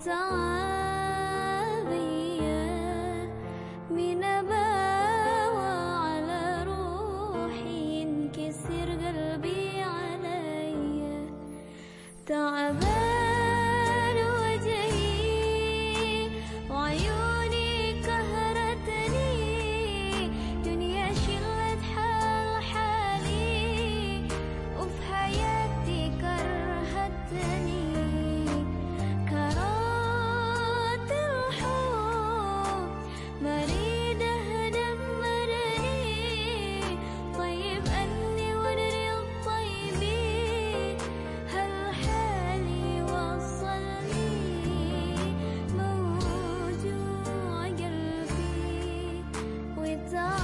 تعابيا من أباوى على روحي قلبي تعبان done.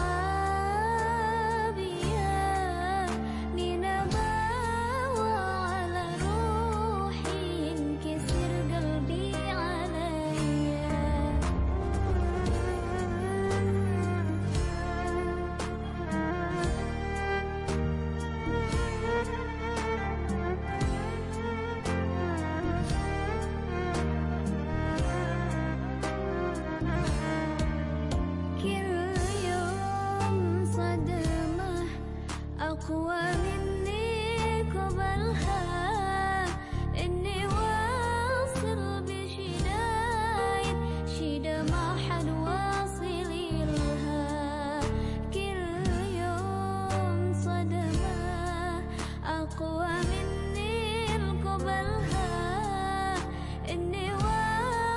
أقوى مني قبلها